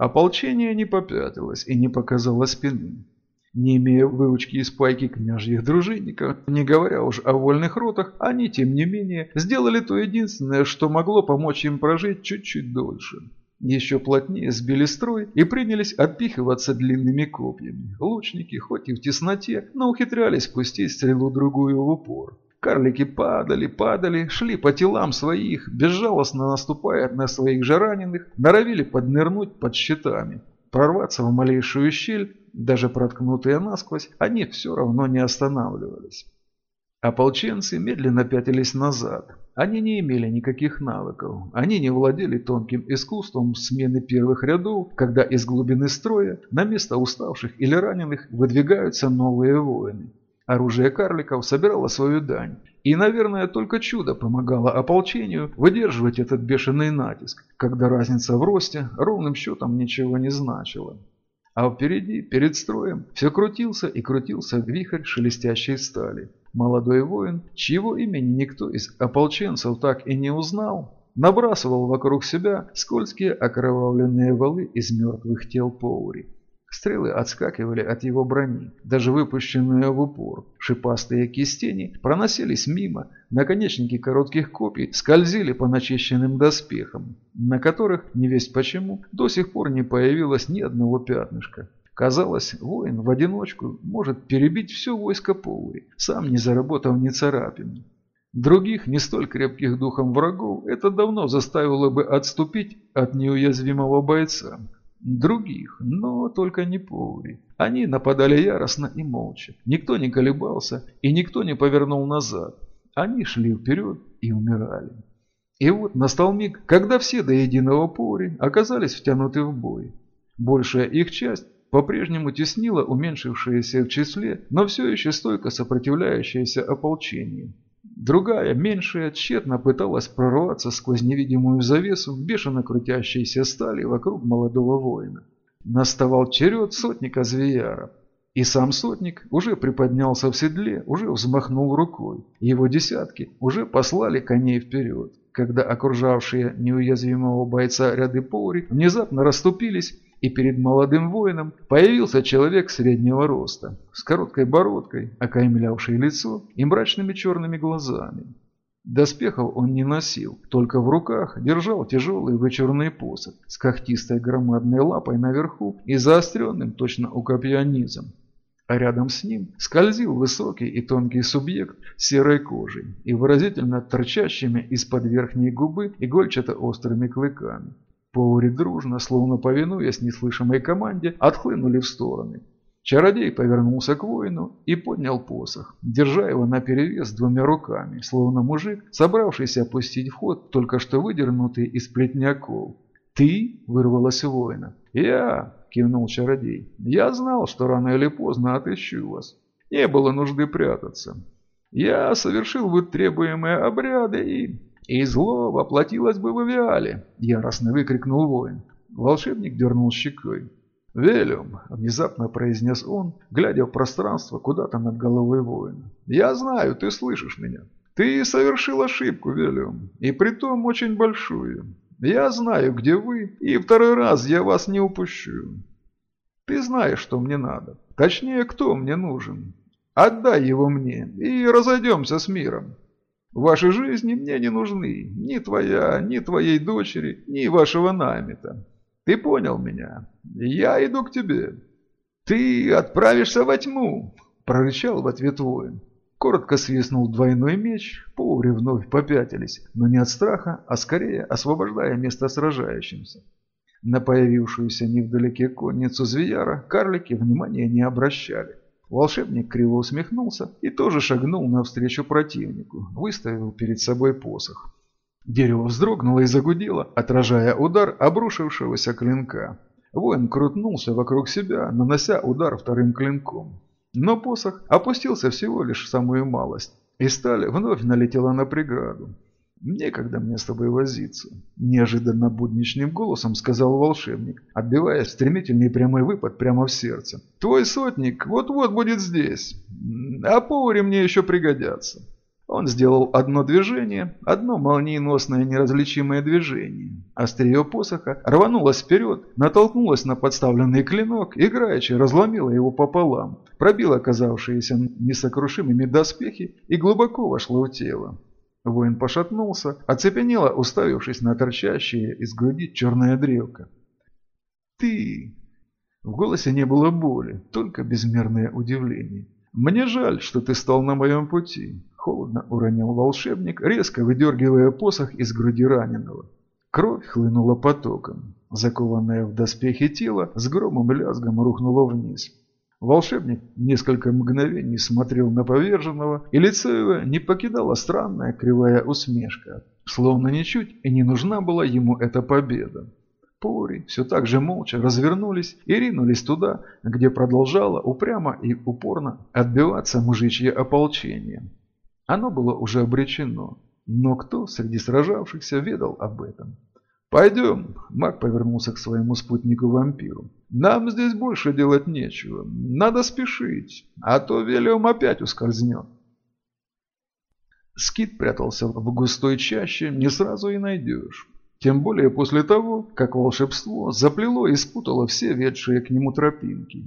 Ополчение не попятилось и не показало спины. Не имея выучки из пайки княжьих дружинников, не говоря уж о вольных ротах, они, тем не менее, сделали то единственное, что могло помочь им прожить чуть-чуть дольше. Еще плотнее сбили строй и принялись отпихиваться длинными копьями. Лучники, хоть и в тесноте, но ухитрялись пустить стрелу другую в упор. Карлики падали, падали, шли по телам своих, безжалостно наступая на своих же раненых, норовили поднырнуть под щитами. Прорваться в малейшую щель, даже проткнутые насквозь, они все равно не останавливались. Ополченцы медленно пятились назад. Они не имели никаких навыков. Они не владели тонким искусством смены первых рядов, когда из глубины строя на место уставших или раненых выдвигаются новые воины. Оружие карликов собирало свою дань. И, наверное, только чудо помогало ополчению выдерживать этот бешеный натиск, когда разница в росте ровным счетом ничего не значила. А впереди, перед строем, все крутился и крутился вихрь шелестящей стали. Молодой воин, чьего имени никто из ополченцев так и не узнал, набрасывал вокруг себя скользкие окровавленные валы из мертвых тел Поури. Стрелы отскакивали от его брони, даже выпущенные в упор. Шипастые кистени проносились мимо, наконечники коротких копий скользили по начищенным доспехам, на которых, не весть почему, до сих пор не появилось ни одного пятнышка. Казалось, воин в одиночку может перебить все войско Поури, сам не заработав ни царапины. Других, не столь крепких духом врагов, это давно заставило бы отступить от неуязвимого бойца. Других, но только не Поури. Они нападали яростно и молча. Никто не колебался и никто не повернул назад. Они шли вперед и умирали. И вот настал миг, когда все до единого Поури оказались втянуты в бой. Большая их часть по-прежнему теснило уменьшившееся в числе, но все еще стойко сопротивляющееся ополчению. Другая, меньшая, тщетно пыталась прорваться сквозь невидимую завесу бешено крутящейся стали вокруг молодого воина. Наставал черед сотника Звияра. И сам сотник уже приподнялся в седле, уже взмахнул рукой. Его десятки уже послали коней вперед, когда окружавшие неуязвимого бойца ряды Поури внезапно расступились и перед молодым воином появился человек среднего роста, с короткой бородкой, окаймлявшей лицо и мрачными черными глазами. Доспехов он не носил, только в руках держал тяжелый вычурный посох с когтистой громадной лапой наверху и заостренным точно у копья низом. А рядом с ним скользил высокий и тонкий субъект серой кожей и выразительно торчащими из-под верхней губы игольчато-острыми клыками. Поури дружно, словно повинуясь неслышимой команде, отхлынули в стороны. Чародей повернулся к воину и поднял посох, держа его наперевес двумя руками, словно мужик, собравшийся опустить в ход только что выдернутый из плетняков. «Ты?» – вырвалось воина. «Я!» – кивнул чародей. «Я знал, что рано или поздно отыщу вас. Не было нужды прятаться. Я совершил бы требуемые обряды и «И зло воплотилось бы в Авиале!» – яростно выкрикнул воин. Волшебник дернул щекой. «Велюм!» – внезапно произнес он, глядя в пространство куда-то над головой воина. «Я знаю, ты слышишь меня. Ты совершил ошибку, Велюм, и притом очень большую. Я знаю, где вы, и второй раз я вас не упущу. Ты знаешь, что мне надо. Точнее, кто мне нужен. Отдай его мне, и разойдемся с миром. Ваши жизни мне не нужны, ни твоя, ни твоей дочери, ни вашего намета. Ты понял меня? Я иду к тебе. Ты отправишься во тьму, прорычал в ответ воин. Коротко свистнул двойной меч, повари вновь попятились, но не от страха, а скорее освобождая место сражающимся. На появившуюся невдалеке конницу Звияра карлики внимания не обращали. Волшебник криво усмехнулся и тоже шагнул навстречу противнику, выставил перед собой посох. Дерево вздрогнуло и загудело, отражая удар обрушившегося клинка. Воин крутнулся вокруг себя, нанося удар вторым клинком. Но посох опустился всего лишь в самую малость, и сталь вновь налетела на преграду. «Некогда мне с тобой возиться», – неожиданно будничным голосом сказал волшебник, отбивая стремительный прямой выпад прямо в сердце. «Твой сотник вот-вот будет здесь, а повари мне еще пригодятся. Он сделал одно движение, одно молниеносное неразличимое движение. Острие посоха рванулось вперед, натолкнулось на подставленный клинок, играючи разломило его пополам, пробило казавшиеся несокрушимыми доспехи и глубоко вошло в тело. Воин пошатнулся, оцепенело, уставившись на торчащее из груди черная дрелка. «Ты!» В голосе не было боли, только безмерное удивление. «Мне жаль, что ты стал на моем пути. Холодно уронил волшебник, резко выдергивая посох из груди раненого. Кровь хлынула потоком. Закованное в доспехи тело с громом лязгом рухнуло вниз. Волшебник несколько мгновений смотрел на поверженного, и лицо его не покидала странная кривая усмешка, словно ничуть и не нужна была ему эта победа. Пори все так же молча развернулись и ринулись туда, где продолжало упрямо и упорно отбиваться мужичье ополчение. Оно было уже обречено. Но кто среди сражавшихся ведал об этом? «Пойдем», – маг повернулся к своему спутнику-вампиру. «Нам здесь больше делать нечего. Надо спешить, а то Велиум опять ускользнет». Скит прятался в густой чаще, не сразу и найдешь. Тем более после того, как волшебство заплело и спутало все ведшие к нему тропинки.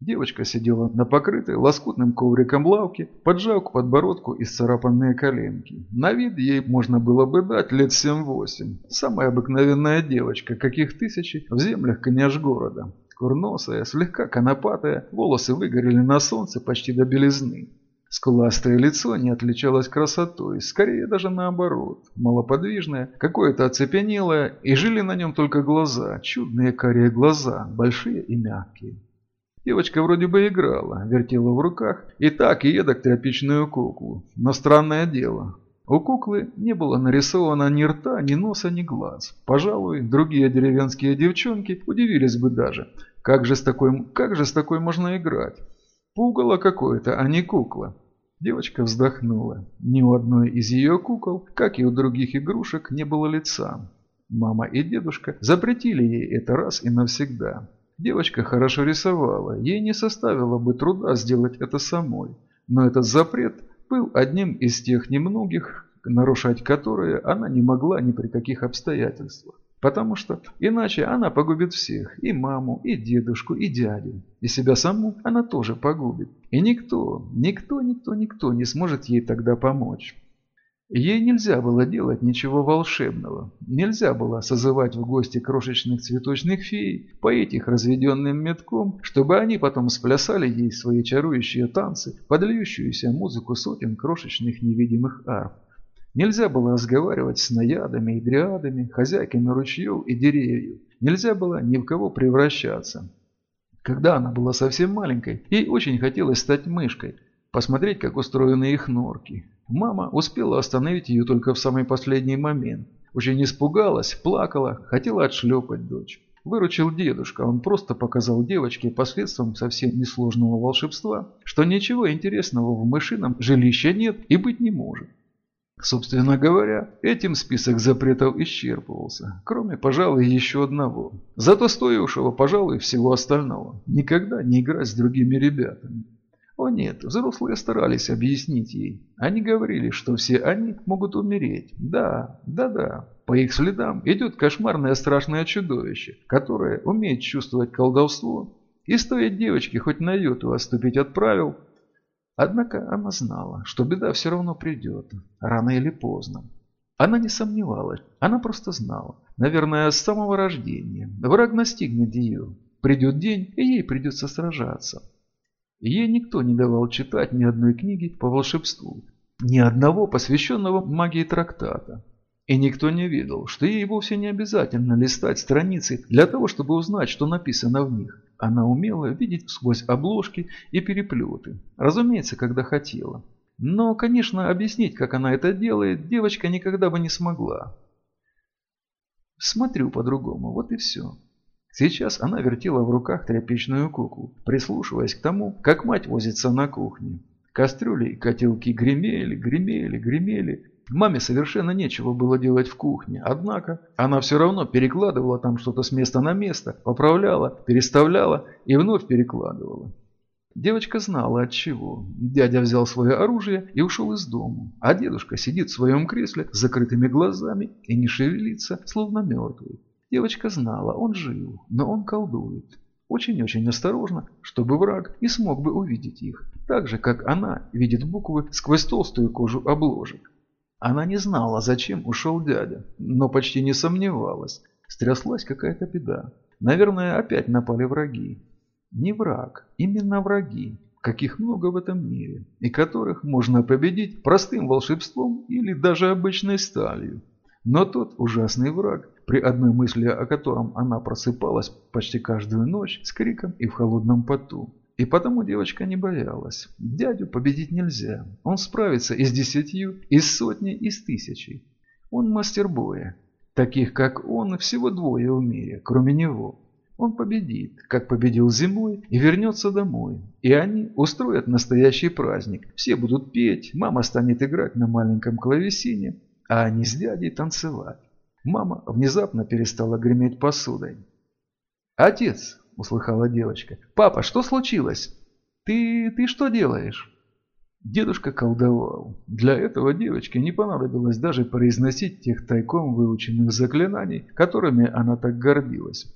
Девочка сидела на покрытой лоскутным ковриком лавке, поджав к подбородку исцарапанные коленки. На вид ей можно было бы дать лет 7-8. Самая обыкновенная девочка, каких тысячи в землях княж города. Курносая, слегка конопатая, волосы выгорели на солнце почти до белизны. Скуластое лицо не отличалось красотой, скорее даже наоборот. Малоподвижное, какое-то оцепенелое, и жили на нем только глаза, чудные карие глаза, большие и мягкие. Девочка вроде бы играла, вертела в руках и так и едок тряпичную куклу. Но странное дело, у куклы не было нарисовано ни рта, ни носа, ни глаз. Пожалуй, другие деревенские девчонки удивились бы даже, как же с такой, как же с такой можно играть. Пугало какое-то, а не кукла. Девочка вздохнула. Ни у одной из ее кукол, как и у других игрушек, не было лица. Мама и дедушка запретили ей это раз и навсегда. Девочка хорошо рисовала, ей не составило бы труда сделать это самой. Но этот запрет был одним из тех немногих, нарушать которые она не могла ни при каких обстоятельствах. Потому что иначе она погубит всех, и маму, и дедушку, и дядю. И себя саму она тоже погубит. И никто, никто, никто, никто не сможет ей тогда помочь. Ей нельзя было делать ничего волшебного. Нельзя было созывать в гости крошечных цветочных фей, поить их разведенным метком, чтобы они потом сплясали ей свои чарующие танцы, подлющуюся музыку сотен крошечных невидимых арф. Нельзя было разговаривать с наядами и дриадами, хозяйками ручьев и деревьев. Нельзя было ни в кого превращаться. Когда она была совсем маленькой, ей очень хотелось стать мышкой, посмотреть, как устроены их норки. Мама успела остановить ее только в самый последний момент. Уже не испугалась, плакала, хотела отшлепать дочь. Выручил дедушка, он просто показал девочке посредством совсем несложного волшебства, что ничего интересного в мышином жилище нет и быть не может. Собственно говоря, этим список запретов исчерпывался, кроме, пожалуй, еще одного. Зато стоившего, пожалуй, всего остального. Никогда не играть с другими ребятами. О нет, взрослые старались объяснить ей. Они говорили, что все они могут умереть. Да, да-да. По их следам идет кошмарное страшное чудовище, которое умеет чувствовать колдовство. И стоит девочке хоть на йоту отступить от правил. Однако она знала, что беда все равно придет, рано или поздно. Она не сомневалась, она просто знала. Наверное, с самого рождения. Враг настигнет ее. Придет день, и ей придется сражаться. Ей никто не давал читать ни одной книги по волшебству, ни одного посвященного магии трактата. И никто не видел, что ей вовсе не обязательно листать страницы для того, чтобы узнать, что написано в них. Она умела видеть сквозь обложки и переплеты. Разумеется, когда хотела. Но, конечно, объяснить, как она это делает, девочка никогда бы не смогла. Смотрю по-другому, вот и все. Сейчас она вертела в руках тряпичную куклу, прислушиваясь к тому, как мать возится на кухне. Кастрюли и котелки гремели, гремели, гремели. Маме совершенно нечего было делать в кухне, однако она все равно перекладывала там что-то с места на место, поправляла, переставляла и вновь перекладывала. Девочка знала от чего. Дядя взял свое оружие и ушел из дома, а дедушка сидит в своем кресле с закрытыми глазами и не шевелится, словно мертвый. Девочка знала, он жив, но он колдует. Очень-очень осторожно, чтобы враг не смог бы увидеть их, так же, как она видит буквы сквозь толстую кожу обложек. Она не знала, зачем ушел дядя, но почти не сомневалась. Стряслась какая-то беда. Наверное, опять напали враги. Не враг, именно враги, каких много в этом мире, и которых можно победить простым волшебством или даже обычной сталью. Но тот ужасный враг, при одной мысли о котором она просыпалась почти каждую ночь с криком и в холодном поту. И потому девочка не боялась. Дядю победить нельзя. Он справится и с десятью, и с сотней, и с тысячей. Он мастер боя. Таких, как он, всего двое в мире, кроме него. Он победит, как победил зимой, и вернется домой. И они устроят настоящий праздник. Все будут петь, мама станет играть на маленьком клавесине, а они с дядей танцевать. Мама внезапно перестала греметь посудой. «Отец!» – услыхала девочка. «Папа, что случилось? Ты... ты что делаешь?» Дедушка колдовал. Для этого девочке не понадобилось даже произносить тех тайком выученных заклинаний, которыми она так гордилась.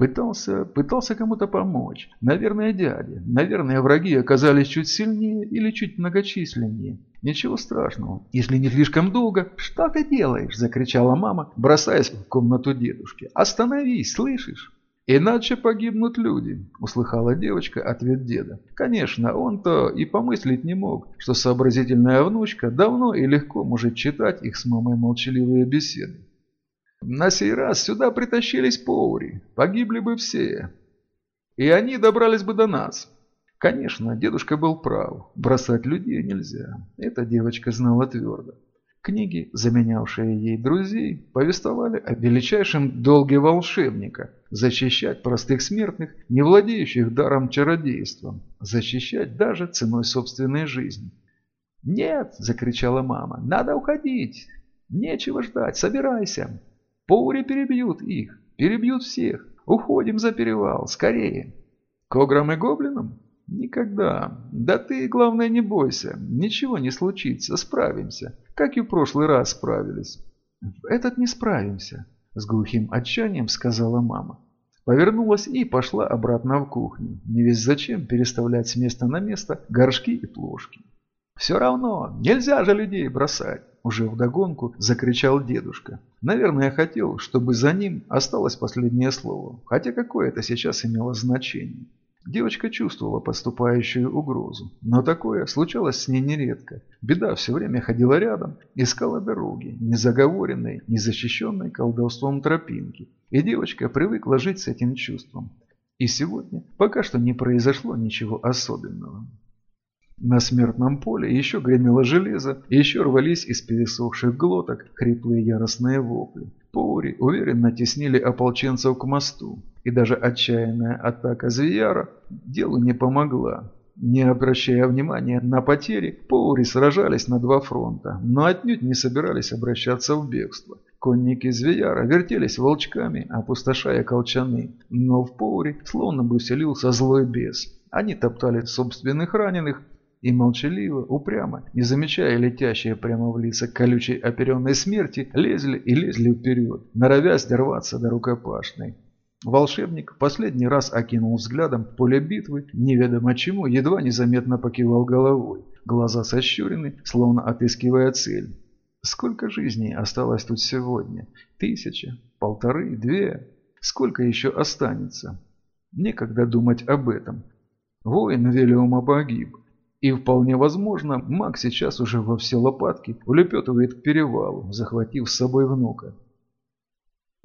Пытался, пытался кому-то помочь. Наверное, дяде. Наверное, враги оказались чуть сильнее или чуть многочисленнее. Ничего страшного. Если не слишком долго... Что ты делаешь? Закричала мама, бросаясь в комнату дедушки. Остановись, слышишь? «Иначе погибнут люди», – услыхала девочка ответ деда. Конечно, он-то и помыслить не мог, что сообразительная внучка давно и легко может читать их с мамой молчаливые беседы. На сей раз сюда притащились повари, погибли бы все. И они добрались бы до нас. Конечно, дедушка был прав, бросать людей нельзя. Эта девочка знала твердо. Книги, заменявшие ей друзей, повествовали о величайшем долге волшебника – защищать простых смертных, не владеющих даром чародейства, защищать даже ценой собственной жизни. «Нет!» – закричала мама. «Надо уходить! Нечего ждать! Собирайся!» Поури перебьют их, перебьют всех. Уходим за перевал, скорее. К ограм и гоблинам? Никогда. Да ты, главное, не бойся. Ничего не случится, справимся. Как и в прошлый раз справились. В этот не справимся, с глухим отчаянием сказала мама. Повернулась и пошла обратно в кухню. Не весь зачем переставлять с места на место горшки и плошки. Все равно, нельзя же людей бросать. Уже вдогонку закричал дедушка. Наверное, хотел, чтобы за ним осталось последнее слово. Хотя какое это сейчас имело значение. Девочка чувствовала подступающую угрозу, но такое случалось с ней нередко. Беда все время ходила рядом, искала дороги, не заговоренной, не защищенной колдовством тропинки. И девочка привыкла жить с этим чувством. И сегодня пока что не произошло ничего особенного. На смертном поле еще гремело железо, еще рвались из пересохших глоток хриплые яростные вопли. Паури уверенно теснили ополченцев к мосту, и даже отчаянная атака Звияра делу не помогла. Не обращая внимания на потери, Паури сражались на два фронта, но отнюдь не собирались обращаться в бегство. Конники Звияра вертелись волчками, опустошая колчаны, но в Паури словно бы вселился злой бес. Они топтали собственных раненых, и молчаливо, упрямо, не замечая летящие прямо в лица колючей оперенной смерти, лезли и лезли вперед, норовя сдерваться до рукопашной. Волшебник последний раз окинул взглядом поле битвы, неведомо чему, едва незаметно покивал головой. Глаза сощурены, словно отыскивая цель. Сколько жизней осталось тут сегодня? Тысяча? Полторы? Две? Сколько еще останется? Некогда думать об этом. Воин Велиума погиб. И вполне возможно, маг сейчас уже во все лопатки улепетывает к перевалу, захватив с собой внука.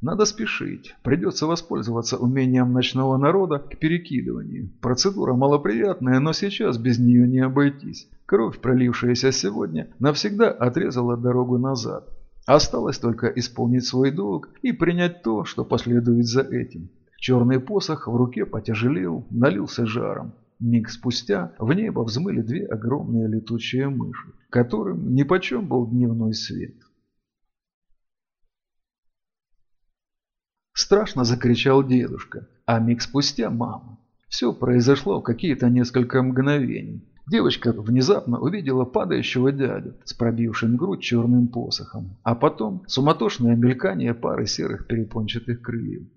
Надо спешить. Придется воспользоваться умением ночного народа к перекидыванию. Процедура малоприятная, но сейчас без нее не обойтись. Кровь, пролившаяся сегодня, навсегда отрезала дорогу назад. Осталось только исполнить свой долг и принять то, что последует за этим. Черный посох в руке потяжелел, налился жаром. Миг спустя в небо взмыли две огромные летучие мыши, которым нипочем был дневной свет. Страшно закричал дедушка, а миг спустя мама. Все произошло в какие-то несколько мгновений. Девочка внезапно увидела падающего дядю с пробившим грудь черным посохом, а потом суматошное мелькание пары серых перепончатых крыльев.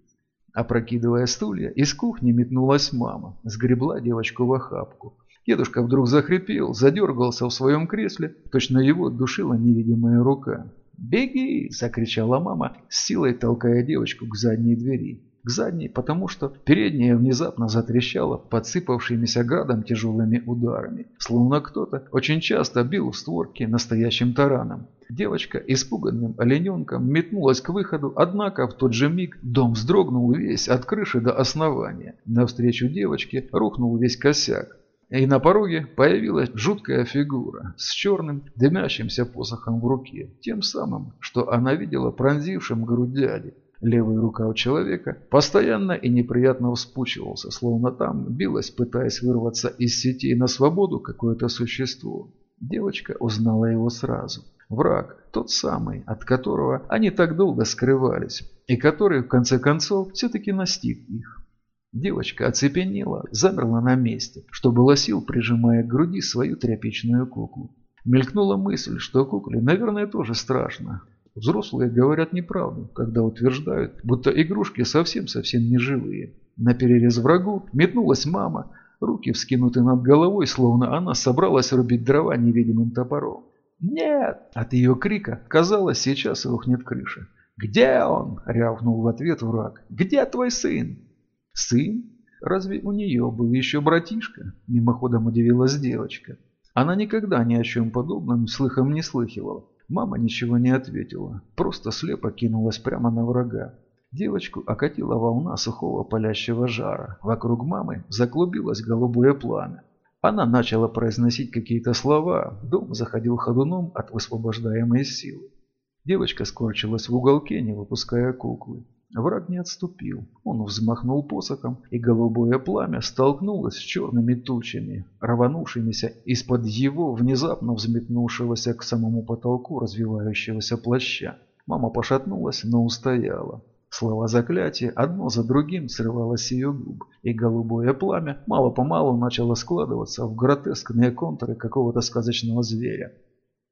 Опрокидывая стулья, из кухни метнулась мама, сгребла девочку в охапку. Дедушка вдруг захрипел, задергался в своем кресле, точно его душила невидимая рука. «Беги!» – закричала мама, с силой толкая девочку к задней двери. К задней, потому что передняя внезапно затрещала подсыпавшимися градом тяжелыми ударами, словно кто-то очень часто бил в створки настоящим тараном. Девочка испуганным олененком метнулась к выходу, однако в тот же миг дом вздрогнул весь от крыши до основания. Навстречу девочке рухнул весь косяк. И на пороге появилась жуткая фигура с черным дымящимся посохом в руке, тем самым, что она видела пронзившим грудь дяди. Левая рука у человека постоянно и неприятно вспучивался, словно там билось, пытаясь вырваться из сетей на свободу какое-то существо. Девочка узнала его сразу. Враг, тот самый, от которого они так долго скрывались, и который, в конце концов, все-таки настиг их. Девочка оцепенела, замерла на месте, что было сил, прижимая к груди свою тряпичную куклу. Мелькнула мысль, что кукле, наверное, тоже страшно. Взрослые говорят неправду, когда утверждают, будто игрушки совсем-совсем не живые. На перерез врагу метнулась мама, руки вскинуты над головой, словно она собралась рубить дрова невидимым топором. «Нет!» От ее крика, казалось, сейчас рухнет крыша. «Где он?» – рявкнул в ответ враг. «Где твой сын?» «Сын? Разве у нее был еще братишка?» – мимоходом удивилась девочка. Она никогда ни о чем подобном слыхом не слыхивала. Мама ничего не ответила, просто слепо кинулась прямо на врага. Девочку окатила волна сухого палящего жара. Вокруг мамы заклубилось голубое пламя. Она начала произносить какие-то слова, дом заходил ходуном от высвобождаемой силы. Девочка скорчилась в уголке, не выпуская куклы. Враг не отступил. Он взмахнул посохом, и голубое пламя столкнулось с черными тучами, рванувшимися из-под его внезапно взметнувшегося к самому потолку развивающегося плаща. Мама пошатнулась, но устояла. Слова заклятия одно за другим срывалось ее губ, и голубое пламя мало-помалу начало складываться в гротескные контуры какого-то сказочного зверя.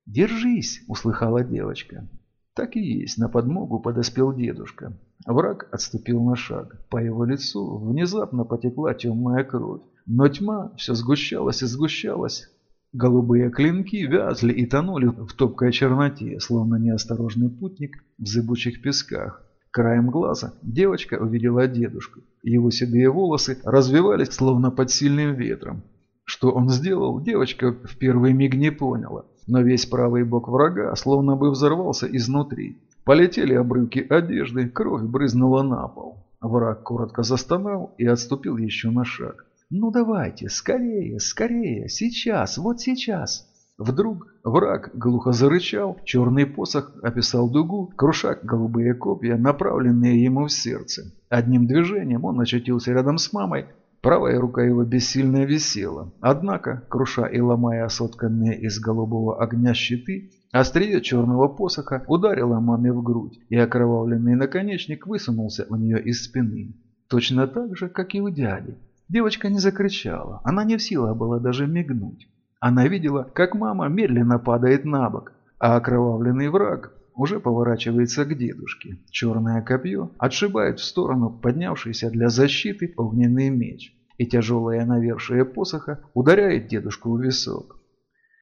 «Держись!» – услыхала девочка. Так и есть, на подмогу подоспел дедушка. Враг отступил на шаг. По его лицу внезапно потекла темная кровь. Но тьма все сгущалась и сгущалась. Голубые клинки вязли и тонули в топкой черноте, словно неосторожный путник в зыбучих песках. Краем глаза девочка увидела дедушку. Его седые волосы развивались, словно под сильным ветром. Что он сделал, девочка в первый миг не поняла. Но весь правый бок врага словно бы взорвался изнутри. Полетели обрывки одежды, кровь брызнула на пол. Враг коротко застонал и отступил еще на шаг. «Ну давайте, скорее, скорее, сейчас, вот сейчас!» Вдруг враг глухо зарычал, черный посох описал дугу, круша голубые копья, направленные ему в сердце. Одним движением он очутился рядом с мамой, правая рука его бессильно висела. Однако, круша и ломая сотканные из голубого огня щиты, острие черного посоха ударило маме в грудь, и окровавленный наконечник высунулся у нее из спины. Точно так же, как и у дяди. Девочка не закричала, она не в силах была даже мигнуть. Она видела, как мама медленно падает на бок, а окровавленный враг уже поворачивается к дедушке. Черное копье отшибает в сторону поднявшийся для защиты огненный меч, и тяжелое навершие посоха ударяет дедушку в висок.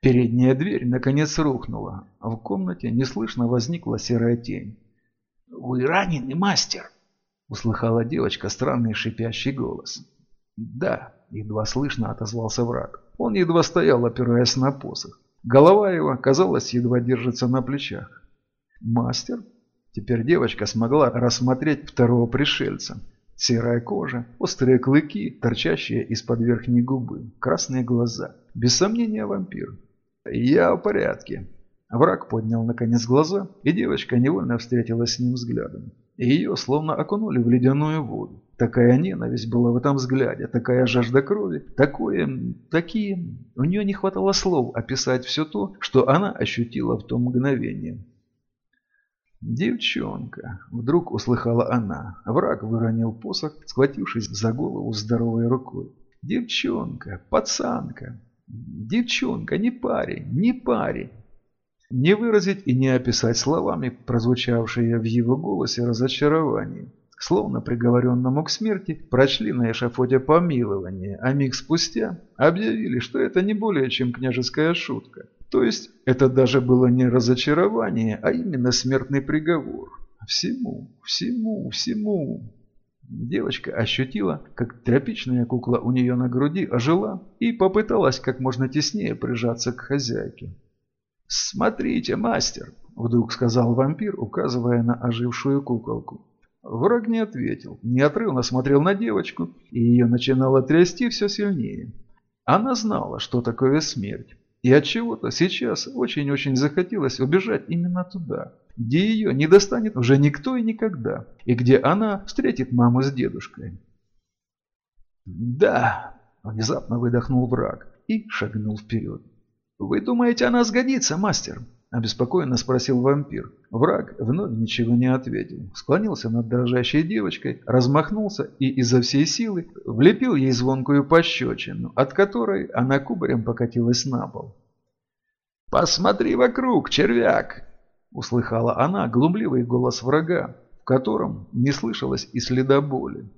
Передняя дверь наконец рухнула. В комнате неслышно возникла серая тень. «Вы раненый, мастер!» – услыхала девочка странный шипящий голос. «Да», – едва слышно отозвался враг. Он едва стоял, опираясь на посох. Голова его, казалось, едва держится на плечах. «Мастер?» Теперь девочка смогла рассмотреть второго пришельца. Серая кожа, острые клыки, торчащие из-под верхней губы, красные глаза. Без сомнения вампир. «Я в порядке». Враг поднял наконец глаза, и девочка невольно встретилась с ним взглядом. Ее словно окунули в ледяную воду. Такая ненависть была в этом взгляде, такая жажда крови, такое, такие... У нее не хватало слов описать все то, что она ощутила в том мгновении. «Девчонка!» – вдруг услыхала она. Враг выронил посох, схватившись за голову здоровой рукой. «Девчонка! Пацанка! Девчонка! Не парень! Не парень!» Не выразить и не описать словами прозвучавшие в его голосе разочарование. Словно приговоренному к смерти прочли на эшафоте помилование, а миг спустя объявили, что это не более чем княжеская шутка. То есть это даже было не разочарование, а именно смертный приговор. Всему, всему, всему. Девочка ощутила, как тряпичная кукла у нее на груди ожила и попыталась как можно теснее прижаться к хозяйке. «Смотрите, мастер!» – вдруг сказал вампир, указывая на ожившую куколку. Враг не ответил, неотрывно смотрел на девочку, и ее начинало трясти все сильнее. Она знала, что такое смерть. И от чего-то сейчас очень-очень захотелось убежать именно туда, где ее не достанет уже никто и никогда, и где она встретит маму с дедушкой. «Да!» – внезапно выдохнул враг и шагнул вперед. «Вы думаете, она сгодится, мастер?» – обеспокоенно спросил вампир. Враг вновь ничего не ответил. Склонился над дрожащей девочкой, размахнулся и изо всей силы влепил ей звонкую пощечину, от которой она кубарем покатилась на пол. «Посмотри вокруг, червяк!» – услыхала она глумливый голос врага, в котором не слышалось и следа боли.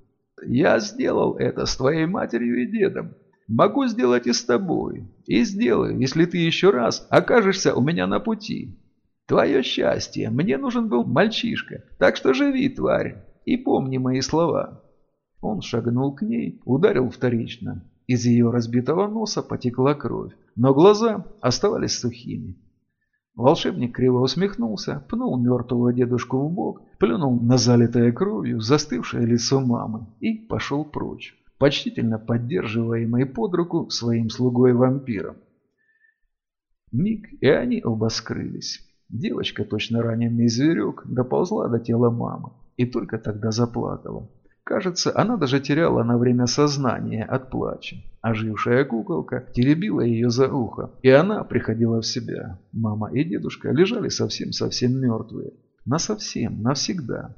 «Я сделал это с твоей матерью и дедом. Могу сделать и с тобой. И сделаю, если ты еще раз окажешься у меня на пути. Твое счастье, мне нужен был мальчишка, так что живи, тварь, и помни мои слова». Он шагнул к ней, ударил вторично. Из ее разбитого носа потекла кровь, но глаза оставались сухими. Волшебник криво усмехнулся, пнул мертвого дедушку в бок, плюнул на залитое кровью застывшее лицо мамы и пошел прочь, почтительно поддерживаемый под руку своим слугой-вампиром. Миг, и они оба скрылись. Девочка, точно раненый зверек, доползла до тела мамы и только тогда заплакала. Кажется, она даже теряла на время сознание от плача. Ожившая куколка теребила ее за ухо, и она приходила в себя. Мама и дедушка лежали совсем-совсем мертвые. Насовсем, навсегда.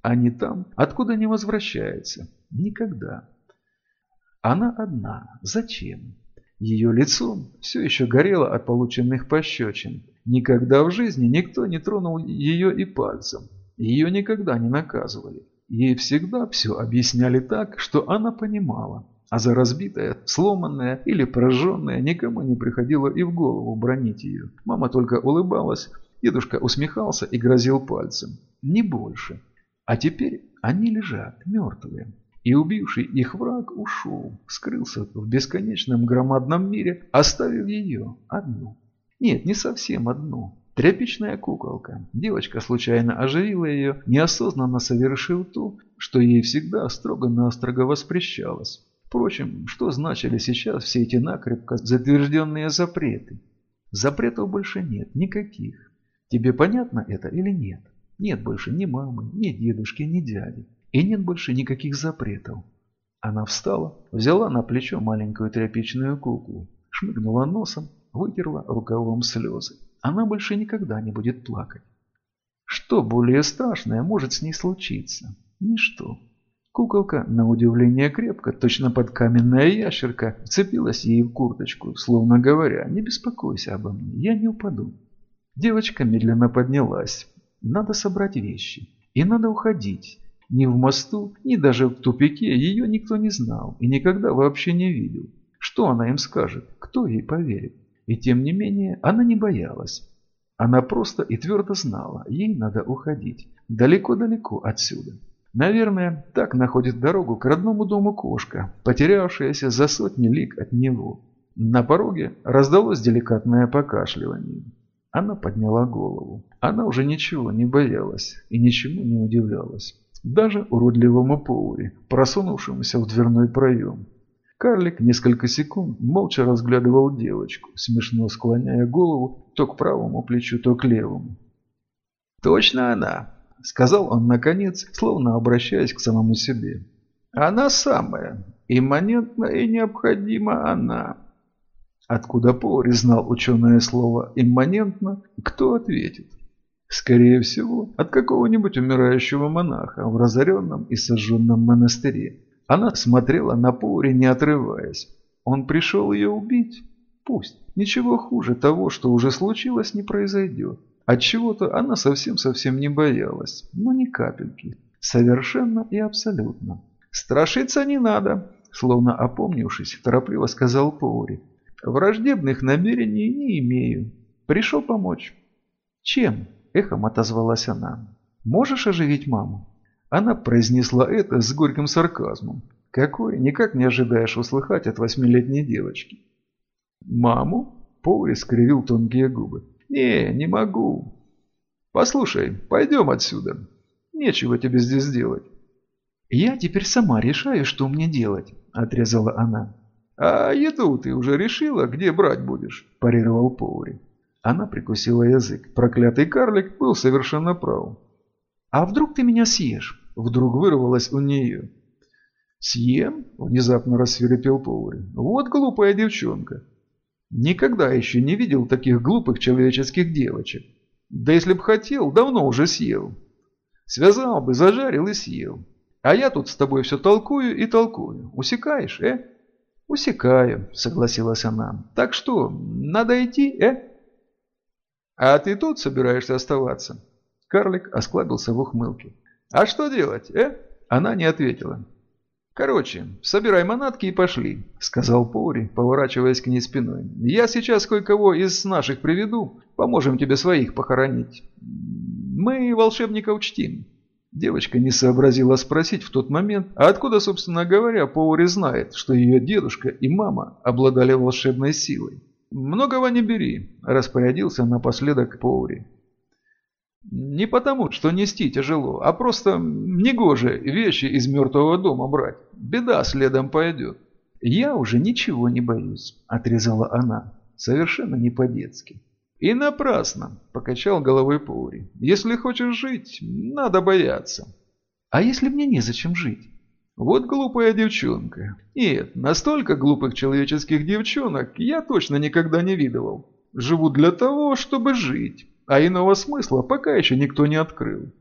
Они там, откуда не возвращается. Никогда. Она одна. Зачем? Ее лицо все еще горело от полученных пощечин. Никогда в жизни никто не тронул ее и пальцем. Ее никогда не наказывали. Ей всегда все объясняли так, что она понимала, а за разбитое, сломанное или пораженное никому не приходило и в голову бронить ее. Мама только улыбалась, дедушка усмехался и грозил пальцем. Не больше. А теперь они лежат, мертвые. И убивший их враг ушел, скрылся в бесконечном громадном мире, оставив ее одну. Нет, не совсем одну. Тряпичная куколка. Девочка случайно оживила ее, неосознанно совершив то, что ей всегда строго-настрого воспрещалось. Впрочем, что значили сейчас все эти накрепко затвержденные запреты? Запретов больше нет, никаких. Тебе понятно это или нет? Нет больше ни мамы, ни дедушки, ни дяди. И нет больше никаких запретов. Она встала, взяла на плечо маленькую тряпичную куклу, шмыгнула носом, вытерла рукавом слезы она больше никогда не будет плакать. Что более страшное может с ней случиться? Ничто. Куколка, на удивление крепко, точно под каменная ящерка, вцепилась ей в курточку, словно говоря, «Не беспокойся обо мне, я не упаду». Девочка медленно поднялась. Надо собрать вещи. И надо уходить. Ни в мосту, ни даже в тупике ее никто не знал и никогда вообще не видел. Что она им скажет? Кто ей поверит? И тем не менее она не боялась. Она просто и твердо знала, ей надо уходить. Далеко-далеко отсюда. Наверное, так находит дорогу к родному дому кошка, потерявшаяся за сотни лиг от него. На пороге раздалось деликатное покашливание. Она подняла голову. Она уже ничего не боялась и ничему не удивлялась. Даже уродливому Поури, просунувшемуся в дверной проем. Карлик несколько секунд молча разглядывал девочку, смешно склоняя голову то к правому плечу, то к левому. «Точно она!» – сказал он наконец, словно обращаясь к самому себе. «Она самая. Имманентна и необходима она». Откуда Пори знал ученое слово «имманентно», кто ответит? Скорее всего, от какого-нибудь умирающего монаха в разоренном и сожженном монастыре. Она смотрела на Поури, не отрываясь. Он пришел ее убить? Пусть. Ничего хуже того, что уже случилось, не произойдет. От чего-то она совсем-совсем не боялась. Но ни капельки. Совершенно и абсолютно. «Страшиться не надо», словно опомнившись, торопливо сказал Поури. «Враждебных намерений не имею. Пришел помочь». «Чем?» – эхом отозвалась она. «Можешь оживить маму?» Она произнесла это с горьким сарказмом. Какой никак не ожидаешь услыхать от восьмилетней девочки. «Маму?» – Поури скривил тонкие губы. «Не, не могу. Послушай, пойдем отсюда. Нечего тебе здесь делать». «Я теперь сама решаю, что мне делать», – отрезала она. «А еду ты уже решила, где брать будешь?» – парировал Поури. Она прикусила язык. Проклятый карлик был совершенно прав. «А вдруг ты меня съешь?» – вдруг вырвалось у нее. «Съем?» – внезапно рассверепел Поури. «Вот глупая девчонка. Никогда еще не видел таких глупых человеческих девочек. Да если б хотел, давно уже съел. Связал бы, зажарил и съел. А я тут с тобой все толкую и толкую. Усекаешь, э?» «Усекаю», — согласилась она. «Так что, надо идти, э?» «А ты тут собираешься оставаться?» Карлик осклабился в ухмылке. «А что делать, э?» Она не ответила. «Короче, собирай манатки и пошли», — сказал Поури, поворачиваясь к ней спиной. «Я сейчас кое-кого из наших приведу, поможем тебе своих похоронить. Мы волшебника учтим». Девочка не сообразила спросить в тот момент, а откуда, собственно говоря, Поури знает, что ее дедушка и мама обладали волшебной силой. «Многого не бери», – распорядился напоследок Поури. «Не потому, что нести тяжело, а просто негоже вещи из мертвого дома брать. Беда следом пойдет». «Я уже ничего не боюсь», – отрезала она, совершенно не по-детски. «И напрасно», – покачал головой Паури. «Если хочешь жить, надо бояться». «А если мне незачем жить?» «Вот глупая девчонка. Нет, настолько глупых человеческих девчонок я точно никогда не видывал. Живут для того, чтобы жить, а иного смысла пока еще никто не открыл.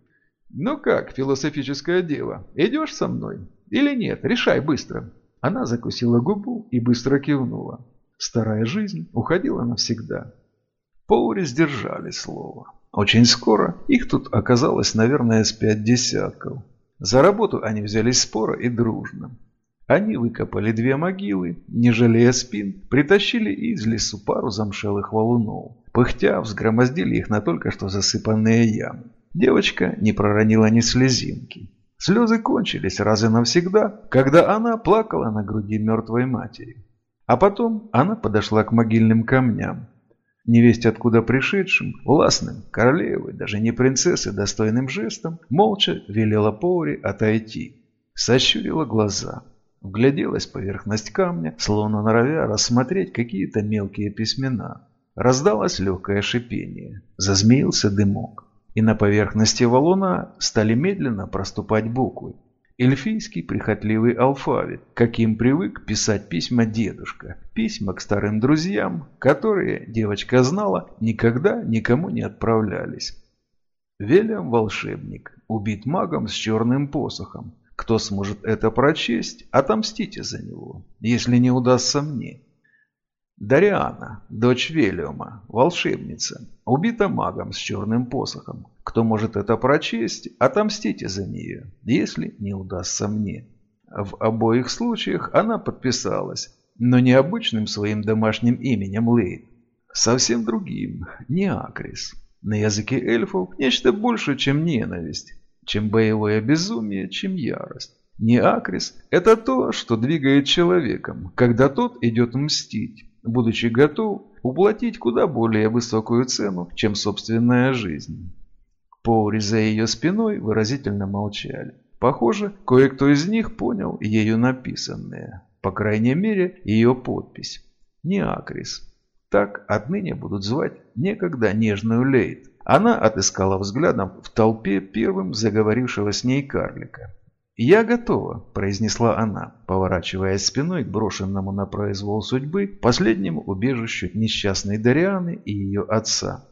Ну как, философическая дева, идешь со мной? Или нет? Решай быстро». Она закусила губу и быстро кивнула. Старая жизнь уходила навсегда. Поури сдержали слово. Очень скоро их тут оказалось, наверное, с пять десятков. За работу они взялись споро и дружно. Они выкопали две могилы, не жалея спин, притащили из лесу пару замшелых валунов. Пыхтя взгромоздили их на только что засыпанные ямы. Девочка не проронила ни слезинки. Слезы кончились раз и навсегда, когда она плакала на груди мертвой матери. А потом она подошла к могильным камням невесть откуда пришедшим, властным, королевой, даже не принцессы, достойным жестом, молча велела Поури отойти. Сощурила глаза, вгляделась поверхность камня, словно норовя рассмотреть какие-то мелкие письмена. Раздалось легкое шипение, зазмеился дымок, и на поверхности валуна стали медленно проступать буквы, эльфийский прихотливый алфавит, каким привык писать письма дедушка. Письма к старым друзьям, которые, девочка знала, никогда никому не отправлялись. Велям волшебник, убит магом с черным посохом. Кто сможет это прочесть, отомстите за него, если не удастся мне. Дариана, дочь Велиума, волшебница, убита магом с черным посохом. Кто может это прочесть, отомстите за нее, если не удастся мне. В обоих случаях она подписалась, но не обычным своим домашним именем Лейд, совсем другим, не Акрис. На языке эльфов нечто больше, чем ненависть, чем боевое безумие, чем ярость. Не Акрис – это то, что двигает человеком, когда тот идет мстить будучи готов уплатить куда более высокую цену, чем собственная жизнь. Поури за ее спиной выразительно молчали. Похоже, кое-кто из них понял ею написанное. По крайней мере, ее подпись. Не Акрис. Так отныне будут звать некогда нежную Лейт. Она отыскала взглядом в толпе первым заговорившего с ней карлика. «Я готова», – произнесла она, поворачиваясь спиной к брошенному на произвол судьбы последнему убежищу несчастной Дарианы и ее отца.